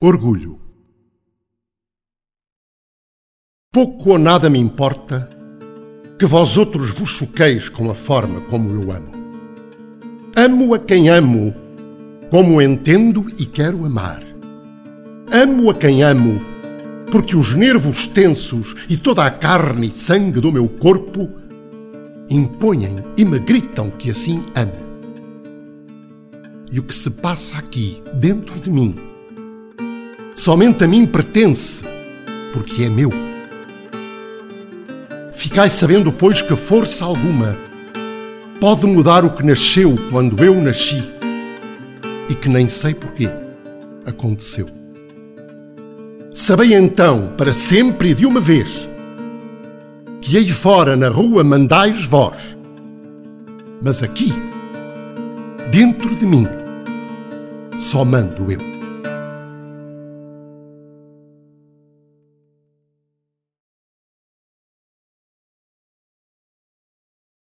Orgulho. Pouco ou nada me importa que vós outros vos choqueis com a forma como eu amo. Amo a quem amo, como entendo e quero amar. Amo a quem amo, porque os nervos tensos e toda a carne e sangue do meu corpo impõem e me gritam que assim ame. E o que se passa aqui, dentro de mim, somente a mim pertence, porque é meu. Ficai sabendo, pois, que força alguma pode mudar o que nasceu quando eu nasci e que nem sei porquê aconteceu. Sabei então, para sempre e de uma vez, que aí fora na rua mandais vós, mas aqui, dentro de mim, só mando eu.